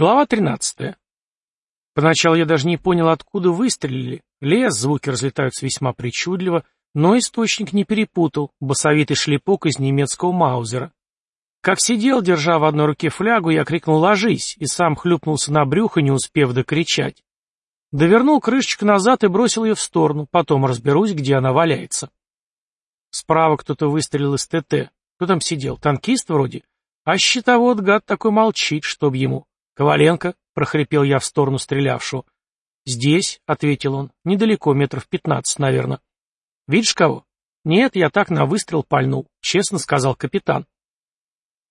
Глава 13. Поначалу я даже не понял, откуда выстрелили. Лес, звуки разлетаются весьма причудливо, но источник не перепутал, басовитый шлепок из немецкого маузера. Как сидел, держа в одной руке флягу, я крикнул «Ложись!» и сам хлюпнулся на брюхо, не успев докричать. Довернул крышечку назад и бросил ее в сторону, потом разберусь, где она валяется. Справа кто-то выстрелил из ТТ. Кто там сидел? Танкист вроде? А щитовод, гад, такой молчит, чтоб ему. «Коваленко», — прохрипел я в сторону стрелявшего. «Здесь», — ответил он, — «недалеко, метров пятнадцать, наверное». «Видишь кого?» «Нет, я так на выстрел пальнул», — честно сказал капитан.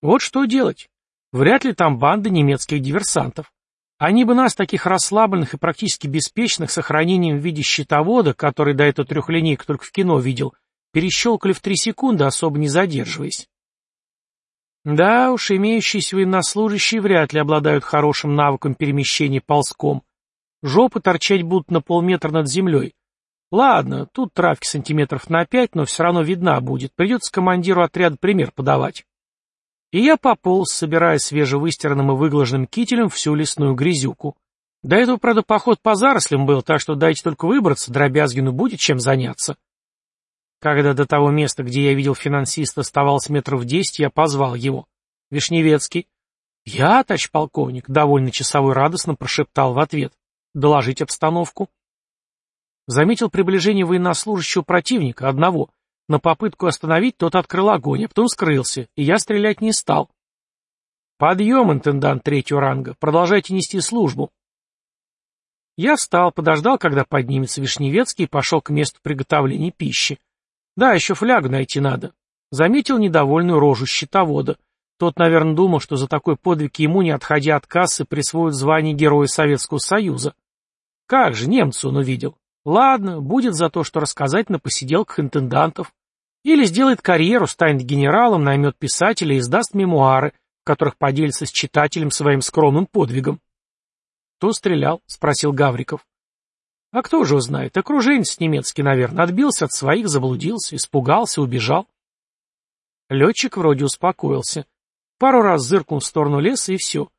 «Вот что делать. Вряд ли там банда немецких диверсантов. Они бы нас, таких расслабленных и практически беспечных, сохранением в виде щитовода, который до этого трехлинейку только в кино видел, перещелкали в три секунды, особо не задерживаясь. Да уж, имеющиеся военнослужащие вряд ли обладают хорошим навыком перемещения ползком. Жопы торчать будут на полметра над землей. Ладно, тут травки сантиметров на пять, но все равно видна будет. Придется командиру отряда пример подавать. И я пополз, собирая свежевыстиранным и выглаженным кителем всю лесную грязюку. До этого, правда, поход по зарослям был, так что дайте только выбраться, дробязгину будет чем заняться. Когда до того места, где я видел финансиста, оставалось метров десять, я позвал его. Вишневецкий. «Я, товарищ полковник», — довольно часовой радостно прошептал в ответ. «Доложить обстановку». Заметил приближение военнослужащего противника, одного. На попытку остановить тот открыл огонь, а потом скрылся, и я стрелять не стал. «Подъем, интендант третьего ранга, продолжайте нести службу». Я встал, подождал, когда поднимется Вишневецкий, и пошел к месту приготовления пищи. Да, еще флягу найти надо. Заметил недовольную рожу щитовода. Тот, наверное, думал, что за такой подвиг ему, не отходя от кассы, присвоят звание Героя Советского Союза. Как же, немца он увидел. Ладно, будет за то, что рассказать на посиделках интендантов. Или сделает карьеру, станет генералом, наймет писателя и издаст мемуары, в которых поделится с читателем своим скромным подвигом. «Кто стрелял?» — спросил Гавриков. А кто же узнает? Окруженец немецкий, наверное, отбился от своих, заблудился, испугался, убежал. Летчик вроде успокоился. Пару раз зыркнул в сторону леса и все.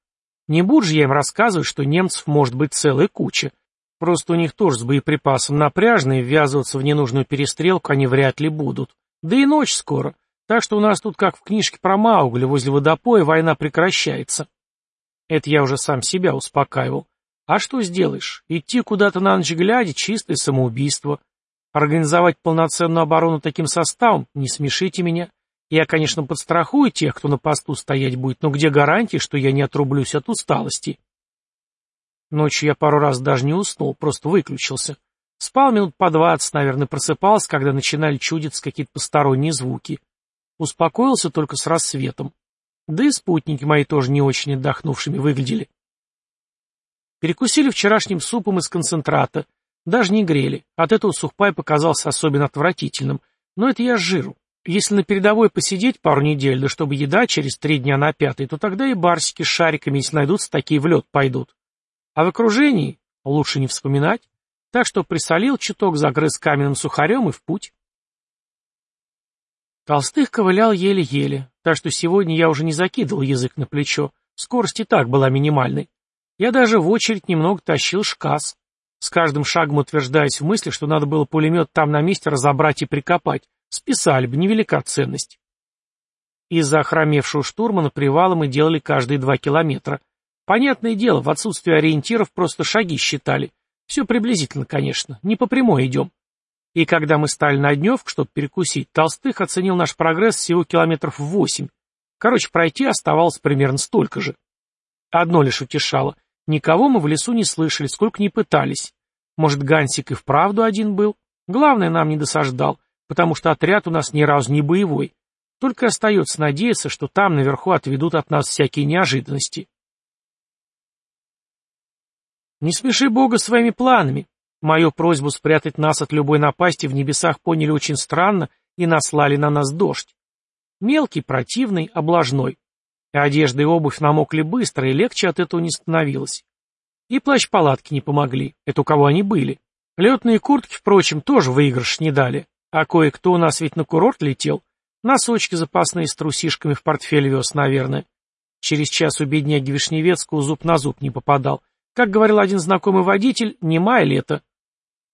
Не буду же я им рассказывать, что немцев может быть целая куча. Просто у них тоже с боеприпасом напряжно, и ввязываться в ненужную перестрелку они вряд ли будут. Да и ночь скоро. Так что у нас тут, как в книжке про Маугли, возле водопоя война прекращается. Это я уже сам себя успокаивал. А что сделаешь? Идти куда-то на ночь глядя — чистое самоубийство. Организовать полноценную оборону таким составом — не смешите меня. Я, конечно, подстрахую тех, кто на посту стоять будет, но где гарантии, что я не отрублюсь от усталости? Ночью я пару раз даже не уснул, просто выключился. Спал минут по двадцать, наверное, просыпался, когда начинали чудиться какие-то посторонние звуки. Успокоился только с рассветом. Да и спутники мои тоже не очень отдохнувшими выглядели. Перекусили вчерашним супом из концентрата. Даже не грели. От этого сухпай показался особенно отвратительным. Но это я с жиру. Если на передовой посидеть пару недель, да чтобы еда через три дня на пятый, то тогда и барсики с шариками, если найдутся, такие в лед пойдут. А в окружении лучше не вспоминать. Так что присолил чуток, загрыз каменным сухарем и в путь. Толстых ковылял еле-еле, так что сегодня я уже не закидывал язык на плечо. Скорость и так была минимальной. Я даже в очередь немного тащил шкас, с каждым шагом утверждаясь в мысли, что надо было пулемет там на месте разобрать и прикопать. Списали бы, невелика ценность. Из-за охромевшего штурмана привала мы делали каждые два километра. Понятное дело, в отсутствие ориентиров просто шаги считали. Все приблизительно, конечно, не по прямой идем. И когда мы стали на дневку, чтобы перекусить, Толстых оценил наш прогресс всего километров восемь. Короче, пройти оставалось примерно столько же. Одно лишь утешало. Никого мы в лесу не слышали, сколько не пытались. Может, Гансик и вправду один был? Главное, нам не досаждал, потому что отряд у нас ни разу не боевой. Только остается надеяться, что там наверху отведут от нас всякие неожиданности. Не смеши Бога своими планами. Мою просьбу спрятать нас от любой напасти в небесах поняли очень странно и наслали на нас дождь. Мелкий, противный, облажной. Одежда и обувь намокли быстро, и легче от этого не становилось. И плащ-палатки не помогли, это у кого они были. Летные куртки, впрочем, тоже выигрыш не дали. А кое-кто у нас ведь на курорт летел. Носочки запасные с трусишками в портфель вез, наверное. Через час у бедняги Вишневецкого зуб на зуб не попадал. Как говорил один знакомый водитель, не май лето.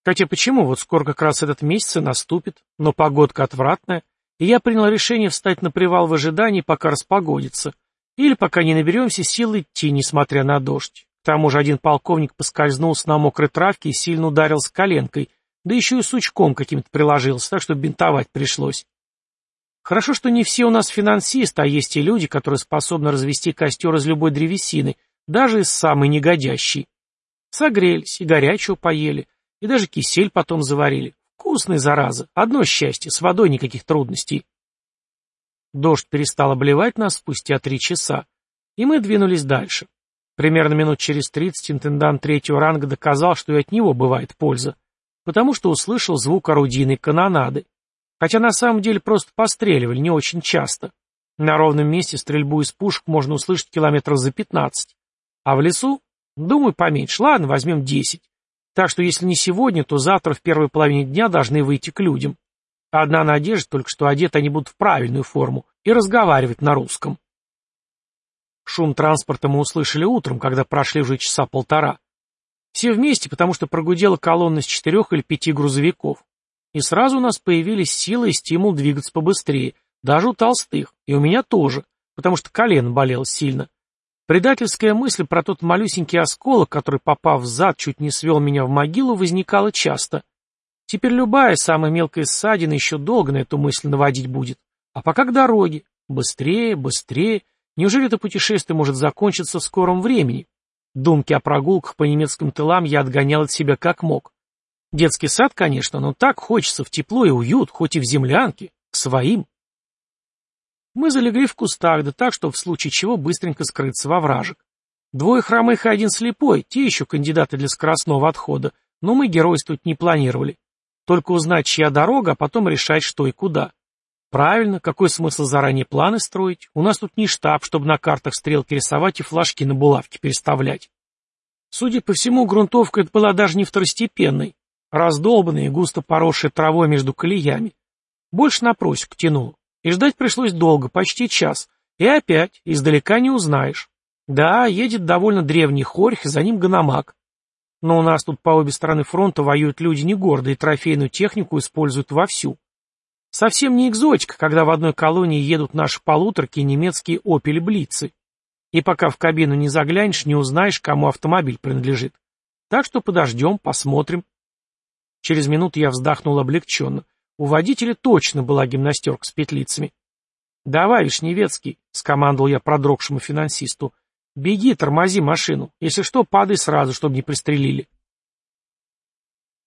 Хотя почему, вот скоро как раз этот месяц и наступит, но погодка отвратная, и я принял решение встать на привал в ожидании, пока распогодится, или пока не наберемся сил идти, несмотря на дождь. К тому же один полковник поскользнулся на мокрой травке и сильно ударился коленкой, да еще и сучком каким-то приложился, так что бинтовать пришлось. Хорошо, что не все у нас финансисты, а есть и люди, которые способны развести костер из любой древесины, даже из самой негодящей. Согрелись и горячего поели, и даже кисель потом заварили. Вкусный, зараза. Одно счастье, с водой никаких трудностей. Дождь перестал обливать нас спустя три часа, и мы двинулись дальше. Примерно минут через тридцать интендант третьего ранга доказал, что и от него бывает польза, потому что услышал звук орудийной канонады. Хотя на самом деле просто постреливали, не очень часто. На ровном месте стрельбу из пушек можно услышать километров за пятнадцать. А в лесу? Думаю, поменьше. Ладно, возьмем десять. Так что если не сегодня, то завтра в первой половине дня должны выйти к людям. Одна надежда только, что одеты они будут в правильную форму и разговаривать на русском. Шум транспорта мы услышали утром, когда прошли уже часа полтора. Все вместе, потому что прогудела колонна из четырех или пяти грузовиков. И сразу у нас появились силы и стимул двигаться побыстрее, даже у толстых, и у меня тоже, потому что колено болело сильно. Предательская мысль про тот малюсенький осколок, который, попав в зад, чуть не свел меня в могилу, возникала часто. Теперь любая самая мелкая ссадина еще долго на эту мысль наводить будет. А пока к дороге. Быстрее, быстрее. Неужели это путешествие может закончиться в скором времени? Думки о прогулках по немецким тылам я отгонял от себя как мог. Детский сад, конечно, но так хочется в тепло и уют, хоть и в землянке, к своим. Мы залегли в кустах, да так, что в случае чего быстренько скрыться во вражек. Двое хромых и один слепой, те еще кандидаты для скоростного отхода, но мы геройствовать не планировали. Только узнать, чья дорога, а потом решать, что и куда. Правильно, какой смысл заранее планы строить? У нас тут не штаб, чтобы на картах стрелки рисовать и флажки на булавки переставлять. Судя по всему, грунтовка это была даже не второстепенной раздолбанные, густо поросшие травой между колеями. Больше на просеку тянуло. И ждать пришлось долго, почти час. И опять, издалека не узнаешь. Да, едет довольно древний хорьх, за ним гономак. Но у нас тут по обе стороны фронта воюют люди не гордые, трофейную технику используют вовсю. Совсем не экзотика, когда в одной колонии едут наши полуторки и немецкие опели-блицы. И пока в кабину не заглянешь, не узнаешь, кому автомобиль принадлежит. Так что подождем, посмотрим. Через минуту я вздохнул облегченно. У водителя точно была гимнастерка с петлицами. «Давай, Вишневецкий», — скомандовал я продрогшему финансисту, — «беги, тормози машину. Если что, падай сразу, чтобы не пристрелили».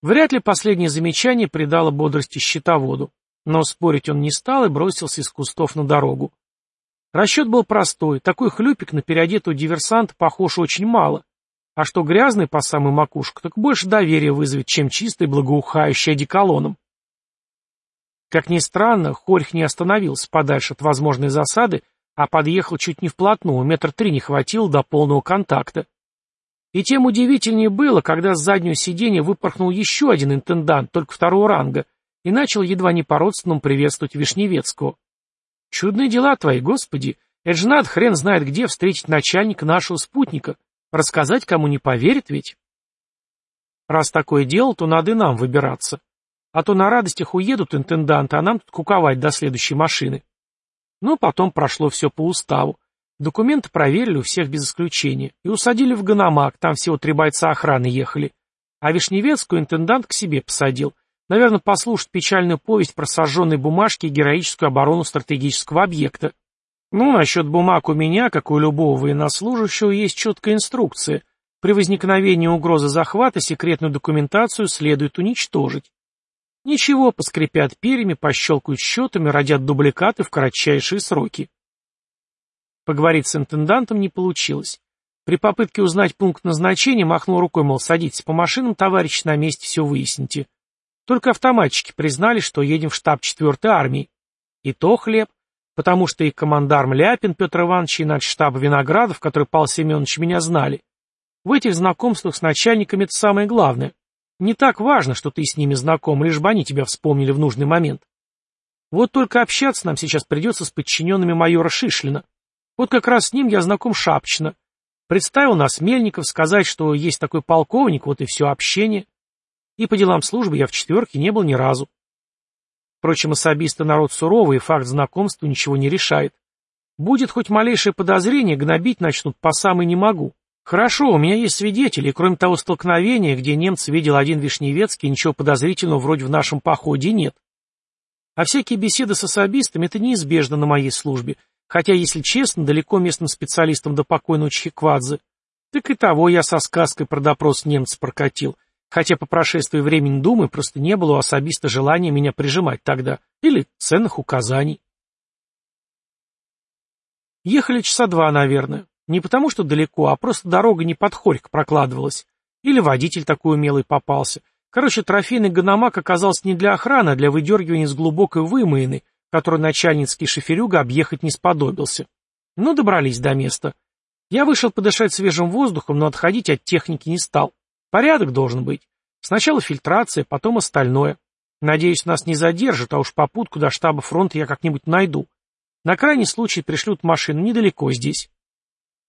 Вряд ли последнее замечание придало бодрости счетоводу, но спорить он не стал и бросился из кустов на дорогу. Расчет был простой, такой хлюпик на переодетого диверсанта похож очень мало, а что грязный по самую макушку, так больше доверия вызовет, чем чистый, благоухающий одеколоном. Как ни странно, Хорьх не остановился подальше от возможной засады, а подъехал чуть не вплотную, метр три не хватило до полного контакта. И тем удивительнее было, когда с заднего сиденья выпорхнул еще один интендант, только второго ранга, и начал едва не по-родственному приветствовать Вишневецкого. «Чудные дела твои, господи! Это надо хрен знает где встретить начальника нашего спутника. Рассказать кому не поверит ведь? Раз такое дело, то надо и нам выбираться. А то на радостях уедут интенданты, а нам тут куковать до следующей машины. Ну, потом прошло все по уставу. Документы проверили у всех без исключения. И усадили в Ганамак, там всего три бойца охраны ехали. А Вишневецкую интендант к себе посадил. Наверное, послушать печальную повесть про сожженные бумажки и героическую оборону стратегического объекта. Ну, насчет бумаг у меня, как у любого военнослужащего, есть четкая инструкция. При возникновении угрозы захвата секретную документацию следует уничтожить. Ничего, поскрипят перьями, пощелкают счетами, родят дубликаты в кратчайшие сроки. Поговорить с интендантом не получилось. При попытке узнать пункт назначения махнул рукой, мол, садитесь по машинам, товарищ, на месте все выясните. Только автоматчики признали, что едем в штаб 4-й армии. И то хлеб потому что и командарм Ляпин Петр Иванович, и начштаба Виноградов, который Павел Семенович меня знали. В этих знакомствах с начальниками это самое главное. Не так важно, что ты с ними знаком, лишь бы они тебя вспомнили в нужный момент. Вот только общаться нам сейчас придется с подчиненными майора Шишлина. Вот как раз с ним я знаком шапочно. Представил нас Мельников сказать, что есть такой полковник, вот и все общение. И по делам службы я в четверке не был ни разу. Впрочем, особисто народ суровый, и факт знакомства ничего не решает. Будет хоть малейшее подозрение, гнобить начнут по самой не могу. Хорошо, у меня есть свидетели, кроме того столкновения, где немец видел один Вишневецкий, ничего подозрительного вроде в нашем походе нет. А всякие беседы с особистами — это неизбежно на моей службе, хотя, если честно, далеко местным специалистам до покойного Чхиквадзе. Так и того я со сказкой про допрос немца прокатил, хотя по прошествии времени думы просто не было у особиста желания меня прижимать тогда, или ценных указаний. Ехали часа два, наверное. Не потому, что далеко, а просто дорога не под хорьк прокладывалась. Или водитель такой умелый попался. Короче, трофейный гономак оказался не для охраны, а для выдергивания с глубокой вымоины, которую начальницкий шоферюга объехать не сподобился. Ну, добрались до места. Я вышел подышать свежим воздухом, но отходить от техники не стал. Порядок должен быть. Сначала фильтрация, потом остальное. Надеюсь, нас не задержат, а уж попутку до штаба фронта я как-нибудь найду. На крайний случай пришлют машину недалеко здесь.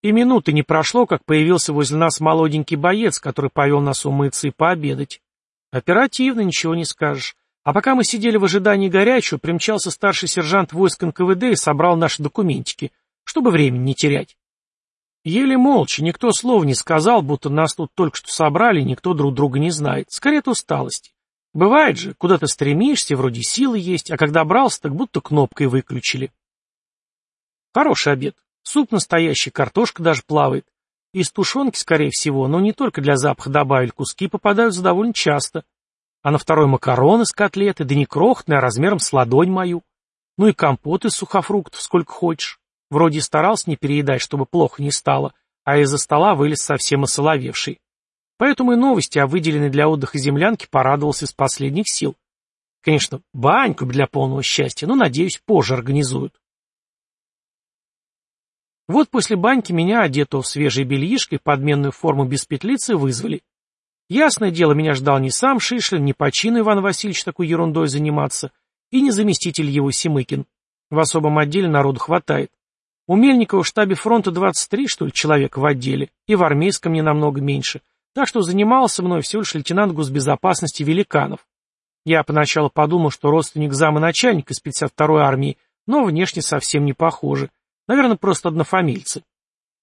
И минуты не прошло, как появился возле нас молоденький боец, который повел нас умыться и пообедать. Оперативно, ничего не скажешь. А пока мы сидели в ожидании горячего, примчался старший сержант войск НКВД и собрал наши документики, чтобы времени не терять. Еле молча, никто слов не сказал, будто нас тут только что собрали, никто друг друга не знает. Скорее от усталости. Бывает же, куда ты стремишься, вроде силы есть, а когда брался, так будто кнопкой выключили. Хороший обед. Суп настоящий, картошка даже плавает. Из тушенки, скорее всего, но не только для запаха добавили, куски попадаются довольно часто. А на второй макароны с котлеты, да не крохотные, а размером с ладонь мою. Ну и компот из сухофруктов, сколько хочешь. Вроде старался не переедать, чтобы плохо не стало, а из-за стола вылез совсем осоловевший. Поэтому и новости о выделенной для отдыха землянке порадовался из последних сил. Конечно, баньку для полного счастья, но, надеюсь, позже организуют. Вот после баньки меня, одетого в свежие бельишко и подменную форму без петлицы, вызвали. Ясное дело, меня ждал не сам Шишлин, не по чину Иван Васильевич такой ерундой заниматься, и не заместитель его Семыкин. В особом отделе народу хватает. У Мельникова в штабе фронта 23, что ли, человек в отделе, и в армейском не намного меньше, так что занимался мной всего лишь лейтенант госбезопасности Великанов. Я поначалу подумал, что родственник зама начальника из 52-й армии, но внешне совсем не похожи. Наверное, просто однофамильцы.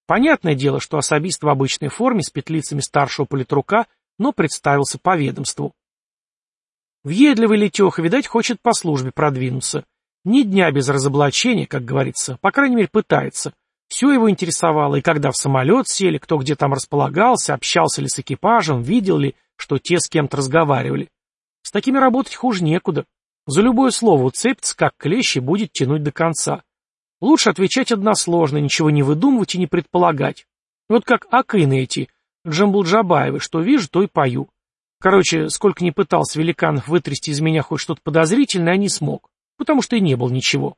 Понятное дело, что особист в обычной форме с петлицами старшего политрука, но представился по ведомству. Въедливый Летеха, видать, хочет по службе продвинуться. Ни дня без разоблачения, как говорится, по крайней мере, пытается. Все его интересовало, и когда в самолет сели, кто где там располагался, общался ли с экипажем, видел ли, что те с кем-то разговаривали. С такими работать хуже некуда. За любое слово уцепится, как клещи, будет тянуть до конца. Лучше отвечать односложно, ничего не выдумывать и не предполагать. Вот как акины эти, Джамбулджабаевы, что вижу, то и пою. Короче, сколько ни пытался великанов вытрясти из меня хоть что-то подозрительное, а не смог, потому что и не было ничего.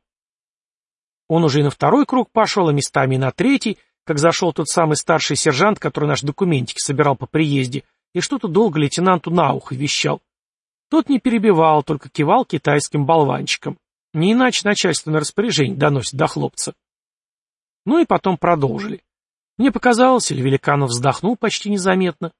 Он уже и на второй круг пошел, а местами и на третий, как зашел тот самый старший сержант, который наш документики собирал по приезде, и что-то долго лейтенанту на ухо вещал. Тот не перебивал, только кивал китайским болванчиком. Не иначе начальственное распоряжение доносит до хлопца. Ну и потом продолжили. Мне показалось, или Великанов вздохнул почти незаметно.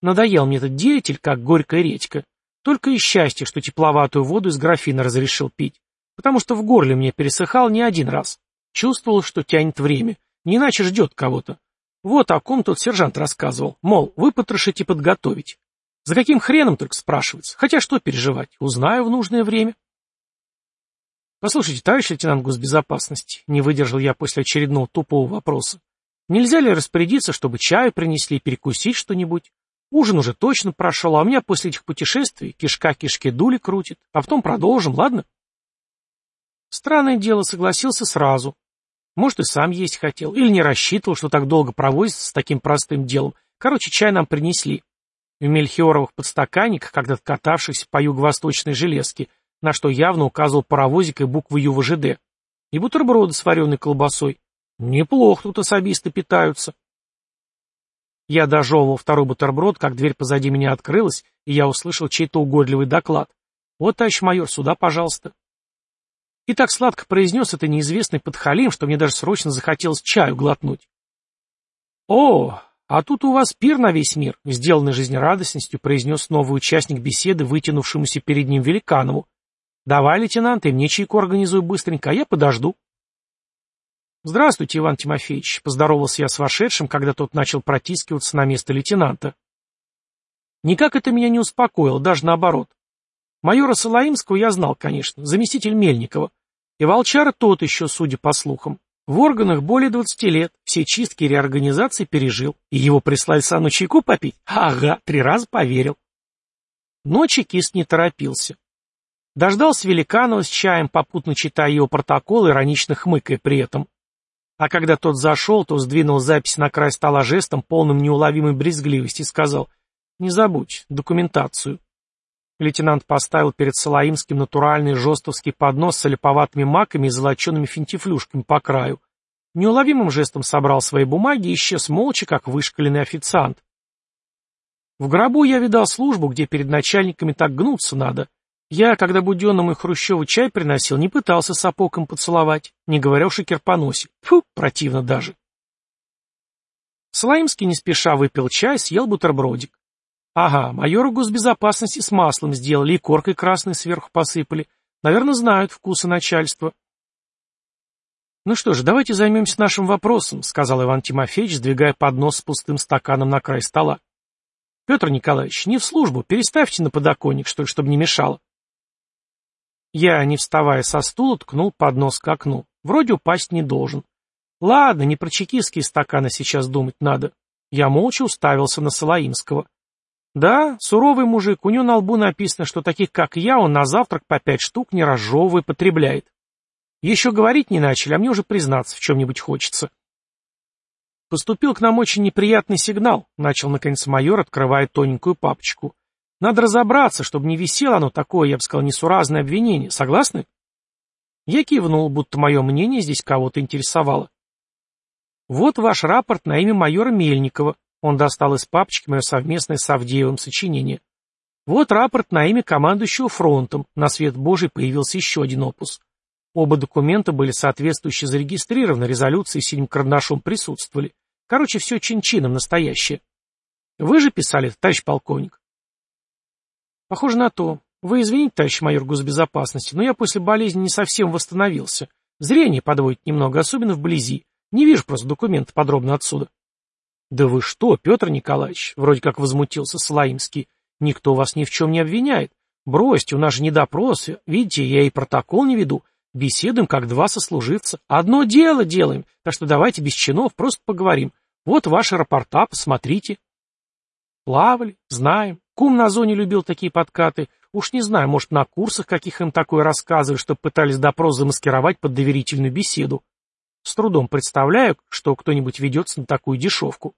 Надоел мне этот деятель, как горькая редька. Только и счастье, что тепловатую воду из графина разрешил пить. Потому что в горле мне пересыхал не один раз. Чувствовал, что тянет время. Не иначе ждет кого-то. Вот о ком тот сержант рассказывал. Мол, выпотрошить и подготовить. За каким хреном только спрашивается. Хотя что переживать, узнаю в нужное время. Послушайте, товарищ лейтенант госбезопасности, не выдержал я после очередного тупого вопроса. Нельзя ли распорядиться, чтобы чаю принесли, перекусить что-нибудь? Ужин уже точно прошел, а у меня после этих путешествий кишка кишки дули крутит. А потом продолжим, ладно? Странное дело, согласился сразу. Может, и сам есть хотел, или не рассчитывал, что так долго провозится с таким простым делом. Короче, чай нам принесли. В мельхиоровых подстаканниках, когда-то катавшихся по юго-восточной железке, на что явно указывал паровозик и буквы ЮВЖД. И бутерброды с вареной колбасой. Неплохо тут особисты питаются. Я дожевывал второй бутерброд, как дверь позади меня открылась, и я услышал чей-то угодливый доклад. «Вот, товарищ майор, сюда, пожалуйста». И так сладко произнес это неизвестный подхалим, что мне даже срочно захотелось чаю глотнуть. «О, а тут у вас пир на весь мир», — сделанный жизнерадостностью произнес новый участник беседы, вытянувшемуся перед ним великанову. «Давай, лейтенант, и мне чайку организуй быстренько, а я подожду». «Здравствуйте, Иван Тимофеевич», — поздоровался я с вошедшим, когда тот начал протискиваться на место лейтенанта. Никак это меня не успокоило, даже наоборот. Майора Салаимского я знал, конечно, заместитель Мельникова. И Волчара тот еще, судя по слухам. В органах более двадцати лет, все чистки и реорганизации пережил. И его прислали Сану чайку попить? Ага, три раза поверил. Но чекист не торопился. Дождался Великанова с чаем, попутно читая его протокол, иронично хмыкая при этом. А когда тот зашел, то сдвинул запись на край стола жестом, полным неуловимой брезгливости, и сказал «Не забудь, документацию». Лейтенант поставил перед Салаимским натуральный жестовский поднос с олиповатыми маками и золочеными финтифлюшками по краю. Неуловимым жестом собрал свои бумаги и исчез молча, как вышкаленный официант. В гробу я видал службу, где перед начальниками так гнуться надо. Я, когда Буденному и Хрущеву чай приносил, не пытался сапогом поцеловать, не говоря уж о кирпоносе. Фу, противно даже. Слаимский не спеша выпил чай, съел бутербродик. Ага, майору госбезопасности с маслом сделали и коркой красной сверху посыпали. Наверное, знают вкусы начальства. Ну что же, давайте займемся нашим вопросом, сказал Иван Тимофеевич, сдвигая поднос с пустым стаканом на край стола. Петр Николаевич, не в службу, переставьте на подоконник, что ли, чтобы не мешало. Я, не вставая со стула, ткнул поднос к окну. Вроде упасть не должен. Ладно, не про чекистские стаканы сейчас думать надо. Я молча уставился на Салаимского. Да, суровый мужик, у него на лбу написано, что таких, как я, он на завтрак по пять штук не разжевывая потребляет. Еще говорить не начали, а мне уже признаться в чем-нибудь хочется. Поступил к нам очень неприятный сигнал, начал наконец майор, открывая тоненькую папочку. Надо разобраться, чтобы не висело оно такое, я бы сказал, несуразное обвинение. Согласны? Я кивнул, будто мое мнение здесь кого-то интересовало. Вот ваш рапорт на имя майора Мельникова. Он достал из папочки мое совместное с Авдеевым сочинение. Вот рапорт на имя командующего фронтом. На свет Божий появился еще один опус. Оба документа были соответствующе зарегистрированы, резолюции синим карандашом присутствовали. Короче, все чин-чином настоящее. Вы же писали, товарищ полковник? Похоже на то. Вы извините, товарищ майор госбезопасности, но я после болезни не совсем восстановился. Зрение подводит немного, особенно вблизи. Не вижу просто документ подробно отсюда. Да вы что, Петр Николаевич, вроде как возмутился Слаимский. Никто вас ни в чем не обвиняет. Бросьте, у нас же не допрос. Видите, я и протокол не веду. Беседуем, как два сослуживца. Одно дело делаем, так что давайте без чинов просто поговорим. Вот ваши рапорта, посмотрите. Плавали, знаем. Кум на зоне любил такие подкаты. Уж не знаю, может, на курсах каких им такое рассказывали, чтобы пытались допрос замаскировать под доверительную беседу. С трудом представляю, что кто-нибудь ведется на такую дешевку.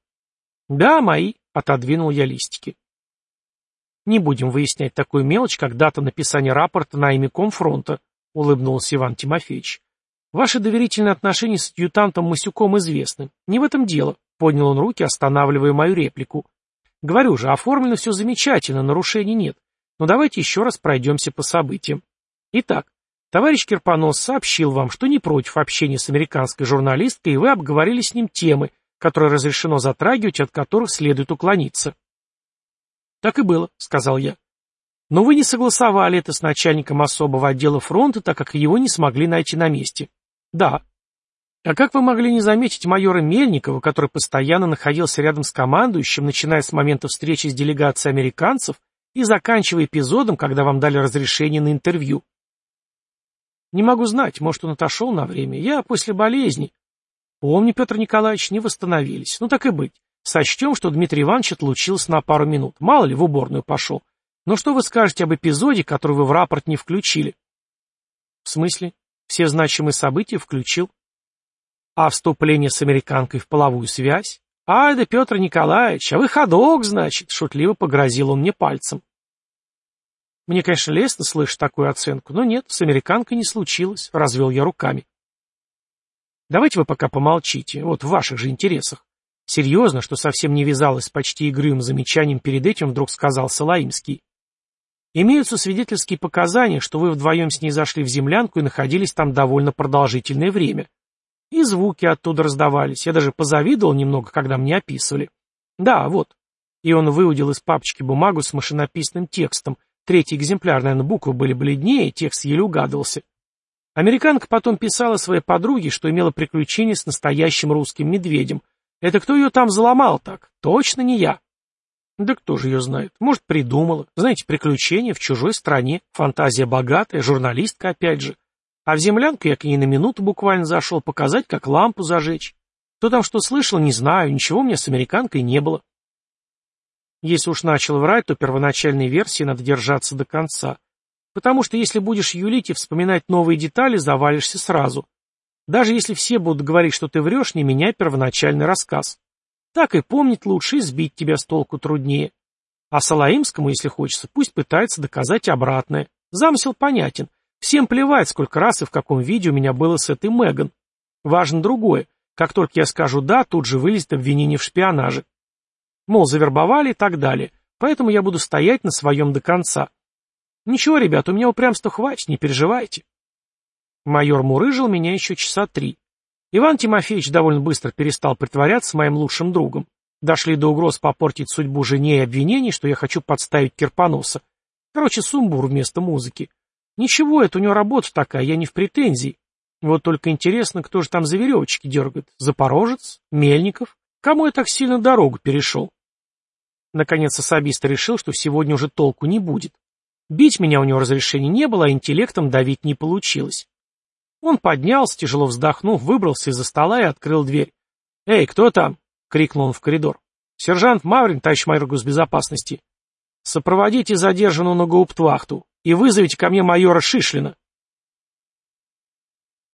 Да, мои, отодвинул я листики. Не будем выяснять такую мелочь, как дата написания рапорта на имя Комфронта, улыбнулся Иван Тимофеевич. Ваши доверительные отношения с адъютантом Масюком известны. Не в этом дело, поднял он руки, останавливая мою реплику. Говорю же, оформлено все замечательно, нарушений нет. Но давайте еще раз пройдемся по событиям. Итак, Товарищ Кирпонос сообщил вам, что не против общения с американской журналисткой, и вы обговорили с ним темы, которые разрешено затрагивать, от которых следует уклониться. Так и было, сказал я. Но вы не согласовали это с начальником особого отдела фронта, так как его не смогли найти на месте. Да. А как вы могли не заметить майора Мельникова, который постоянно находился рядом с командующим, начиная с момента встречи с делегацией американцев и заканчивая эпизодом, когда вам дали разрешение на интервью? Не могу знать, может, он отошел на время. Я после болезни. Помню, Петр Николаевич, не восстановились. Ну так и быть. Сочтем, что Дмитрий Иванович отлучился на пару минут. Мало ли, в уборную пошел. Но что вы скажете об эпизоде, который вы в рапорт не включили? В смысле? Все значимые события включил. А вступление с американкой в половую связь? Ай да, Петр Николаевич, а вы ходок, значит, шутливо погрозил он мне пальцем. Мне, конечно, лестно слышать такую оценку, но нет, с американкой не случилось, развел я руками. Давайте вы пока помолчите, вот в ваших же интересах. Серьезно, что совсем не вязалось с почти игривым замечанием перед этим, вдруг сказал Салаимский. Имеются свидетельские показания, что вы вдвоем с ней зашли в землянку и находились там довольно продолжительное время. И звуки оттуда раздавались. Я даже позавидовал немного, когда мне описывали. Да, вот. И он выудил из папочки бумагу с машинописным текстом. Третий экземпляр, наверное, буквы были бледнее, текст еле угадывался. Американка потом писала своей подруге, что имела приключение с настоящим русским медведем. Это кто ее там заломал так? Точно не я. Да кто же ее знает? Может, придумала. Знаете, приключения в чужой стране, фантазия богатая, журналистка опять же. А в землянку я к ней на минуту буквально зашел показать, как лампу зажечь. Кто там что слышал, не знаю, ничего у меня с американкой не было. Если уж начал врать, то первоначальной версии надо держаться до конца. Потому что если будешь юлить и вспоминать новые детали, завалишься сразу. Даже если все будут говорить, что ты врешь, не меняй первоначальный рассказ. Так и помнить лучше, и сбить тебя с толку труднее. А Салаимскому, если хочется, пусть пытается доказать обратное. Замысел понятен. Всем плевать, сколько раз и в каком виде у меня было с этой Меган. Важно другое. Как только я скажу «да», тут же вылезет обвинение в шпионаже. Мол, завербовали и так далее. Поэтому я буду стоять на своем до конца. Ничего, ребят, у меня упрямства хватит, не переживайте. Майор мурыжил меня еще часа три. Иван Тимофеевич довольно быстро перестал притворяться моим лучшим другом. Дошли до угроз попортить судьбу жене и обвинений, что я хочу подставить Кирпоноса. Короче, сумбур вместо музыки. Ничего, это у него работа такая, я не в претензии. Вот только интересно, кто же там за веревочки дергает? Запорожец? Мельников? Кому я так сильно дорогу перешел? Наконец особист решил, что сегодня уже толку не будет. Бить меня у него разрешения не было, а интеллектом давить не получилось. Он поднялся, тяжело вздохнув, выбрался из-за стола и открыл дверь. «Эй, кто там?» — крикнул он в коридор. «Сержант Маврин, товарищ майор госбезопасности. Сопроводите задержанного на гауптвахту и вызовите ко мне майора Шишлина».